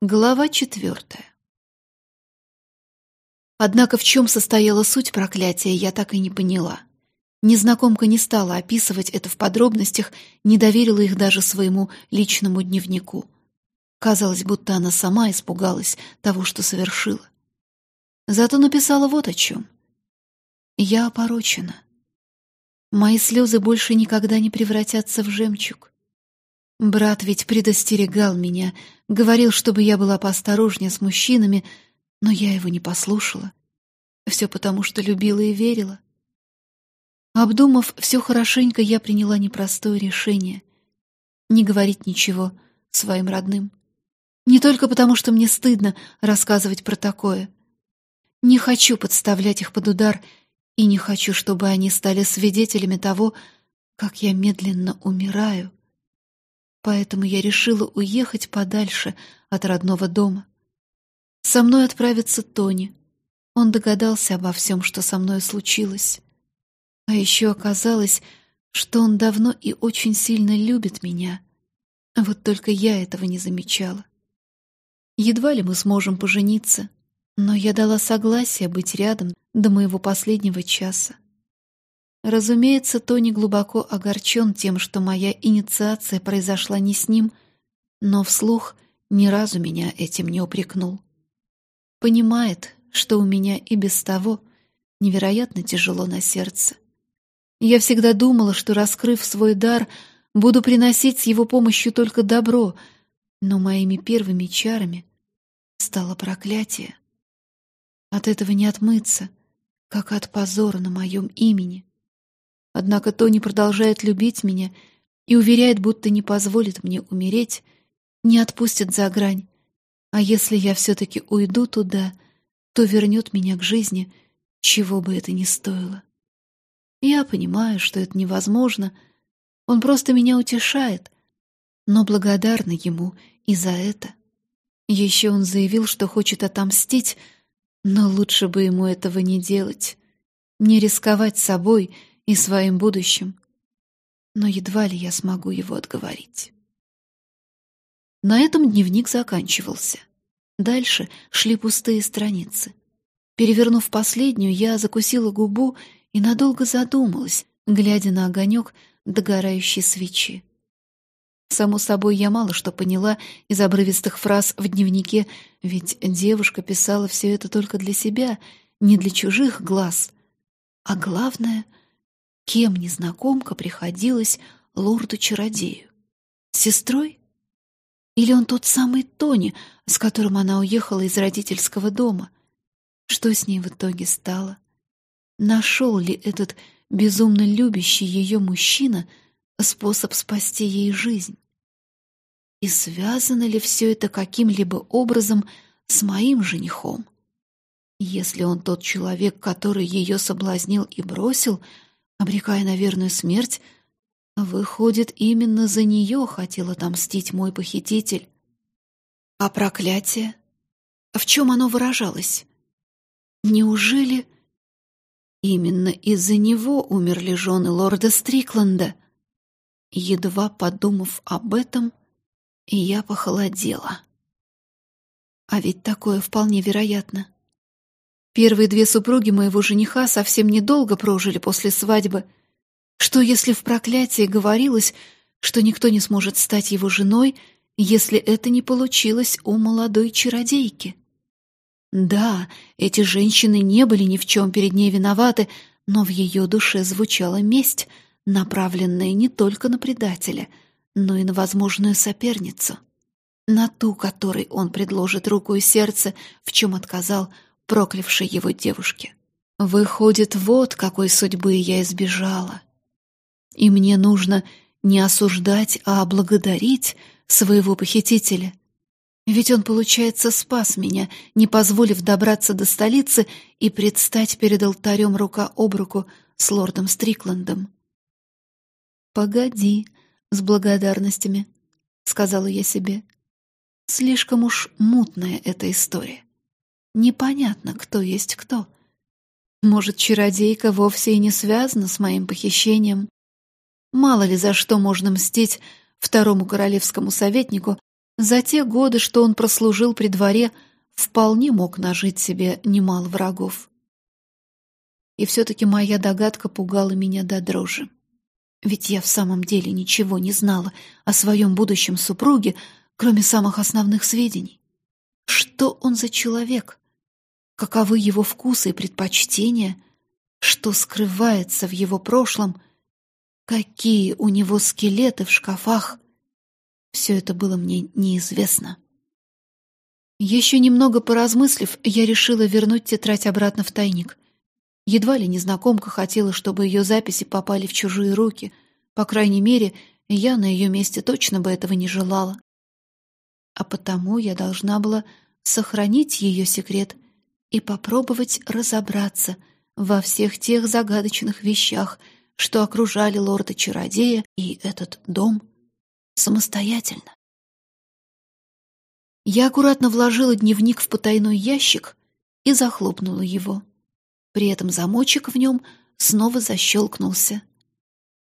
Глава четвертая. Однако в чем состояла суть проклятия, я так и не поняла. Незнакомка не стала описывать это в подробностях, не доверила их даже своему личному дневнику. Казалось, будто она сама испугалась того, что совершила. Зато написала вот о чем. «Я опорочена. Мои слезы больше никогда не превратятся в жемчуг. Брат ведь предостерегал меня, говорил, чтобы я была поосторожнее с мужчинами, но я его не послушала. Все потому, что любила и верила. Обдумав все хорошенько, я приняла непростое решение — не говорить ничего своим родным. Не только потому, что мне стыдно рассказывать про такое. Не хочу подставлять их под удар и не хочу, чтобы они стали свидетелями того, как я медленно умираю поэтому я решила уехать подальше от родного дома. Со мной отправится Тони. Он догадался обо всем, что со мной случилось. А еще оказалось, что он давно и очень сильно любит меня. Вот только я этого не замечала. Едва ли мы сможем пожениться, но я дала согласие быть рядом до моего последнего часа. Разумеется, Тони глубоко огорчен тем, что моя инициация произошла не с ним, но вслух ни разу меня этим не упрекнул. Понимает, что у меня и без того невероятно тяжело на сердце. Я всегда думала, что, раскрыв свой дар, буду приносить с его помощью только добро, но моими первыми чарами стало проклятие. От этого не отмыться, как от позора на моем имени. Однако Тони продолжает любить меня и уверяет, будто не позволит мне умереть, не отпустит за грань. А если я все-таки уйду туда, то вернет меня к жизни, чего бы это ни стоило. Я понимаю, что это невозможно. Он просто меня утешает, но благодарна ему и за это. Еще он заявил, что хочет отомстить, но лучше бы ему этого не делать, не рисковать собой — и своим будущим, но едва ли я смогу его отговорить. На этом дневник заканчивался. Дальше шли пустые страницы. Перевернув последнюю, я закусила губу и надолго задумалась, глядя на огонек догорающей свечи. Само собой, я мало что поняла из обрывистых фраз в дневнике, ведь девушка писала все это только для себя, не для чужих глаз. А главное — Кем незнакомка приходилась лорду-чародею? Сестрой? Или он тот самый Тони, с которым она уехала из родительского дома? Что с ней в итоге стало? Нашел ли этот безумно любящий ее мужчина способ спасти ей жизнь? И связано ли все это каким-либо образом с моим женихом? Если он тот человек, который ее соблазнил и бросил — обрекая на верную смерть, выходит, именно за нее хотел отомстить мой похититель. А проклятие? В чем оно выражалось? Неужели именно из-за него умерли жены лорда Стрикленда? Едва подумав об этом, я похолодела. А ведь такое вполне вероятно. Первые две супруги моего жениха совсем недолго прожили после свадьбы. Что если в проклятии говорилось, что никто не сможет стать его женой, если это не получилось у молодой чародейки? Да, эти женщины не были ни в чем перед ней виноваты, но в ее душе звучала месть, направленная не только на предателя, но и на возможную соперницу, на ту, которой он предложит руку и сердце, в чем отказал проклявшей его девушке. Выходит, вот какой судьбы я избежала. И мне нужно не осуждать, а благодарить своего похитителя. Ведь он, получается, спас меня, не позволив добраться до столицы и предстать перед алтарем рука об руку с лордом Стрикландом. «Погоди с благодарностями», — сказала я себе. «Слишком уж мутная эта история. Непонятно, кто есть кто. Может, чародейка вовсе и не связана с моим похищением. Мало ли за что можно мстить второму королевскому советнику, За те годы, что он прослужил при дворе, вполне мог нажить себе немало врагов. И все-таки моя догадка пугала меня до дрожи. Ведь я в самом деле ничего не знала о своем будущем супруге, кроме самых основных сведений. Что он за человек? Каковы его вкусы и предпочтения? Что скрывается в его прошлом? Какие у него скелеты в шкафах? Все это было мне неизвестно. Еще немного поразмыслив, я решила вернуть тетрадь обратно в тайник. Едва ли незнакомка хотела, чтобы ее записи попали в чужие руки. По крайней мере, я на ее месте точно бы этого не желала. А потому я должна была сохранить ее секрет и попробовать разобраться во всех тех загадочных вещах, что окружали лорда-чародея и этот дом самостоятельно. Я аккуратно вложила дневник в потайной ящик и захлопнула его. При этом замочек в нем снова защелкнулся.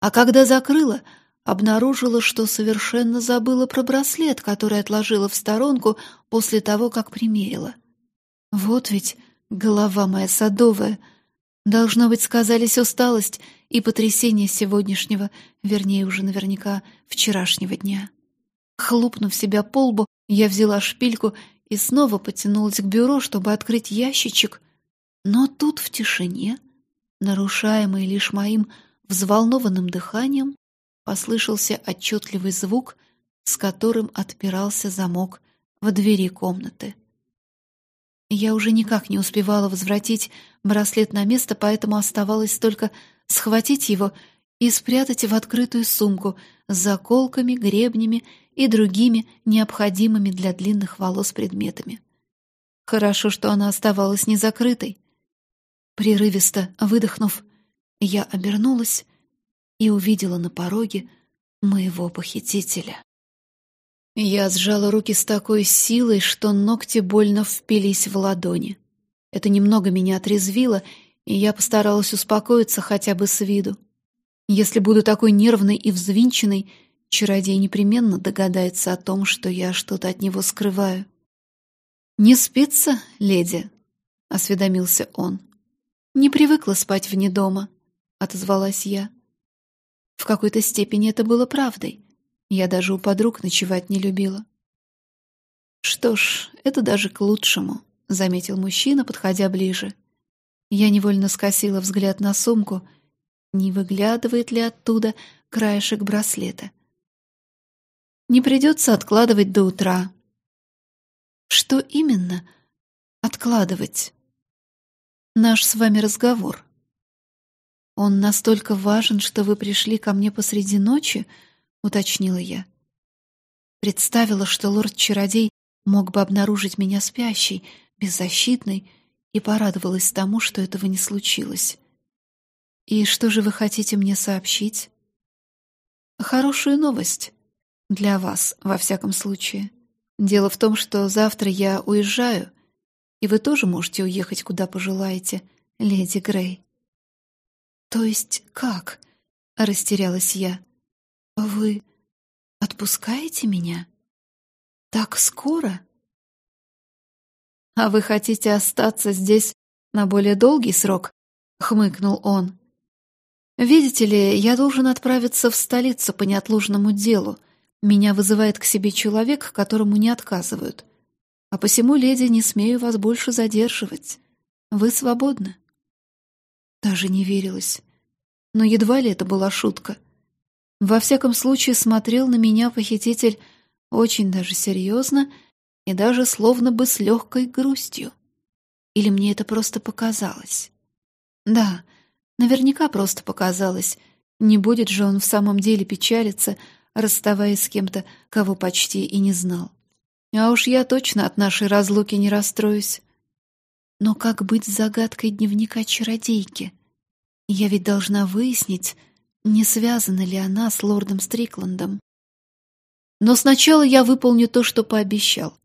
А когда закрыла, обнаружила, что совершенно забыла про браслет, который отложила в сторонку после того, как примерила. Вот ведь голова моя садовая. Должно быть, сказались усталость и потрясение сегодняшнего, вернее, уже наверняка вчерашнего дня. Хлопнув себя по лбу, я взяла шпильку и снова потянулась к бюро, чтобы открыть ящичек. Но тут в тишине, нарушаемой лишь моим взволнованным дыханием, послышался отчетливый звук, с которым отпирался замок в двери комнаты. Я уже никак не успевала возвратить браслет на место, поэтому оставалось только схватить его и спрятать в открытую сумку с заколками, гребнями и другими необходимыми для длинных волос предметами. Хорошо, что она оставалась незакрытой. Прерывисто выдохнув, я обернулась и увидела на пороге моего похитителя. Я сжала руки с такой силой, что ногти больно впились в ладони. Это немного меня отрезвило, и я постаралась успокоиться хотя бы с виду. Если буду такой нервной и взвинченной, чародей непременно догадается о том, что я что-то от него скрываю. «Не спится, леди?» — осведомился он. «Не привыкла спать вне дома», — отозвалась я. В какой-то степени это было правдой. Я даже у подруг ночевать не любила. «Что ж, это даже к лучшему», — заметил мужчина, подходя ближе. Я невольно скосила взгляд на сумку. Не выглядывает ли оттуда краешек браслета? Не придется откладывать до утра. Что именно откладывать? Наш с вами разговор. Он настолько важен, что вы пришли ко мне посреди ночи, уточнила я. Представила, что лорд-чародей мог бы обнаружить меня спящей, беззащитной, и порадовалась тому, что этого не случилось. «И что же вы хотите мне сообщить?» «Хорошую новость. Для вас, во всяком случае. Дело в том, что завтра я уезжаю, и вы тоже можете уехать, куда пожелаете, леди Грей». «То есть как?» — растерялась я. «Вы отпускаете меня? Так скоро?» «А вы хотите остаться здесь на более долгий срок?» — хмыкнул он. «Видите ли, я должен отправиться в столицу по неотложному делу. Меня вызывает к себе человек, которому не отказывают. А посему, леди, не смею вас больше задерживать. Вы свободны». Даже не верилось. Но едва ли это была шутка. Во всяком случае, смотрел на меня похититель очень даже серьезно и даже словно бы с легкой грустью. Или мне это просто показалось? Да, наверняка просто показалось. Не будет же он в самом деле печалиться, расставаясь с кем-то, кого почти и не знал. А уж я точно от нашей разлуки не расстроюсь. Но как быть с загадкой дневника чародейки? Я ведь должна выяснить, не связана ли она с лордом Стрикландом. Но сначала я выполню то, что пообещал.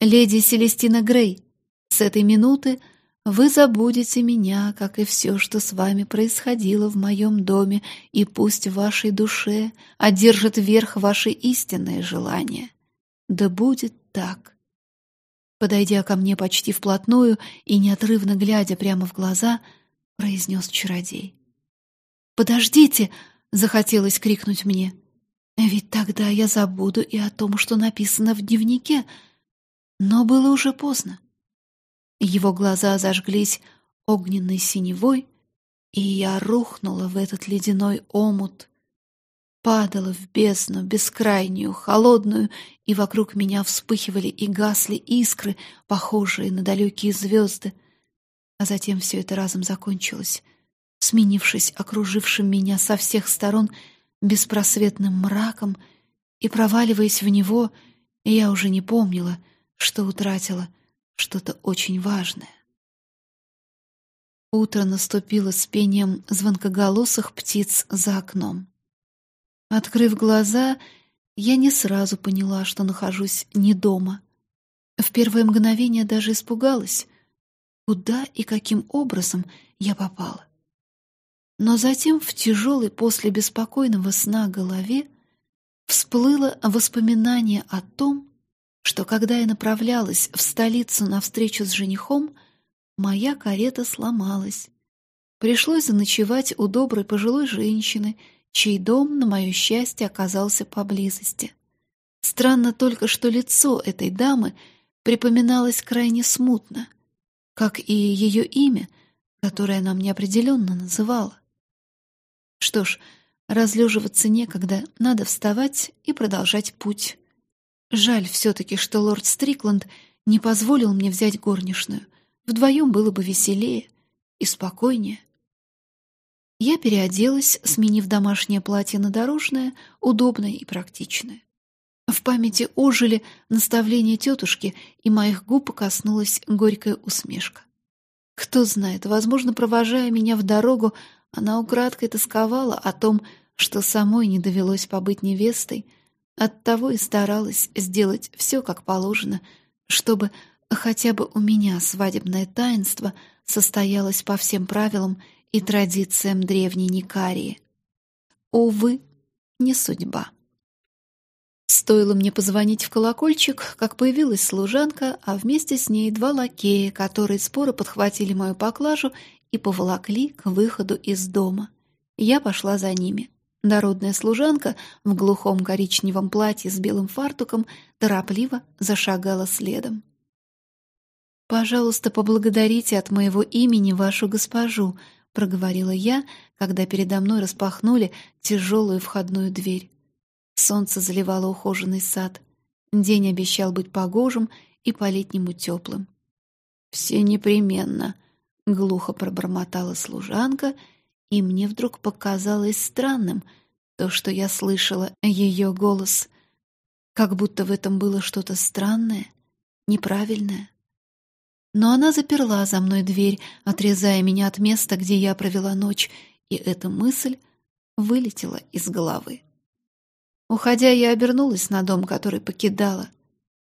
Леди Селестина Грей, с этой минуты вы забудете меня, как и все, что с вами происходило в моем доме, и пусть в вашей душе одержит верх ваши истинные желания. Да будет так. Подойдя ко мне почти вплотную и неотрывно глядя прямо в глаза, произнес чародей. «Подождите!» — захотелось крикнуть мне. «Ведь тогда я забуду и о том, что написано в дневнике». Но было уже поздно. Его глаза зажглись огненной синевой, и я рухнула в этот ледяной омут, падала в бездну, бескрайнюю, холодную, и вокруг меня вспыхивали и гасли искры, похожие на далекие звезды. А затем все это разом закончилось, сменившись окружившим меня со всех сторон беспросветным мраком, и, проваливаясь в него, я уже не помнила, что утратила что-то очень важное. Утро наступило с пением звонкоголосых птиц за окном. Открыв глаза, я не сразу поняла, что нахожусь не дома. В первое мгновение даже испугалась, куда и каким образом я попала. Но затем в тяжелой после беспокойного сна голове всплыло воспоминание о том, что когда я направлялась в столицу на встречу с женихом, моя карета сломалась. Пришлось заночевать у доброй пожилой женщины — чей дом, на мое счастье, оказался поблизости. Странно только, что лицо этой дамы припоминалось крайне смутно, как и ее имя, которое она мне определенно называла. Что ж, разлеживаться некогда, надо вставать и продолжать путь. Жаль все-таки, что лорд Стрикланд не позволил мне взять горничную. Вдвоем было бы веселее и спокойнее. Я переоделась, сменив домашнее платье на дорожное, удобное и практичное. В памяти ожили наставления тетушки, и моих губ коснулась горькая усмешка. Кто знает, возможно, провожая меня в дорогу, она украдкой тосковала о том, что самой не довелось побыть невестой, оттого и старалась сделать все как положено, чтобы хотя бы у меня свадебное таинство состоялось по всем правилам и традициям древней Никарии. Увы, не судьба. Стоило мне позвонить в колокольчик, как появилась служанка, а вместе с ней два лакея, которые споро подхватили мою поклажу и поволокли к выходу из дома. Я пошла за ними. Дородная служанка в глухом коричневом платье с белым фартуком торопливо зашагала следом. «Пожалуйста, поблагодарите от моего имени вашу госпожу», — проговорила я, когда передо мной распахнули тяжелую входную дверь. Солнце заливало ухоженный сад. День обещал быть погожим и по-летнему теплым. «Все непременно», — глухо пробормотала служанка, и мне вдруг показалось странным то, что я слышала ее голос, как будто в этом было что-то странное, неправильное. Но она заперла за мной дверь, отрезая меня от места, где я провела ночь, и эта мысль вылетела из головы. Уходя, я обернулась на дом, который покидала.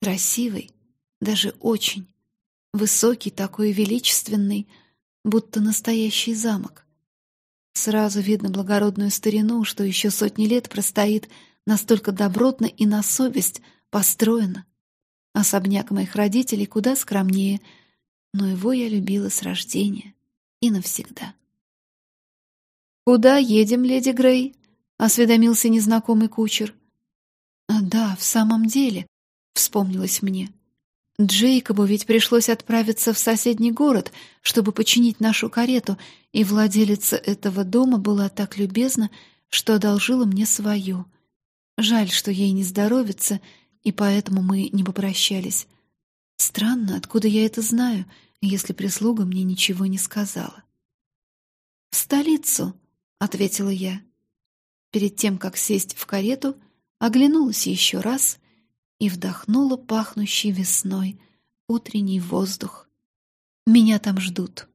Красивый, даже очень. Высокий, такой величественный, будто настоящий замок. Сразу видно благородную старину, что еще сотни лет простоит настолько добротно и на совесть построено. Особняк моих родителей куда скромнее — но его я любила с рождения и навсегда. «Куда едем, леди Грей?» — осведомился незнакомый кучер. «А да, в самом деле», — вспомнилось мне. Джейкобу ведь пришлось отправиться в соседний город, чтобы починить нашу карету, и владелица этого дома была так любезна, что одолжила мне свою. Жаль, что ей не здоровится, и поэтому мы не попрощались. Странно, откуда я это знаю, если прислуга мне ничего не сказала. «В столицу», — ответила я. Перед тем, как сесть в карету, оглянулась еще раз и вдохнула пахнущий весной утренний воздух. «Меня там ждут».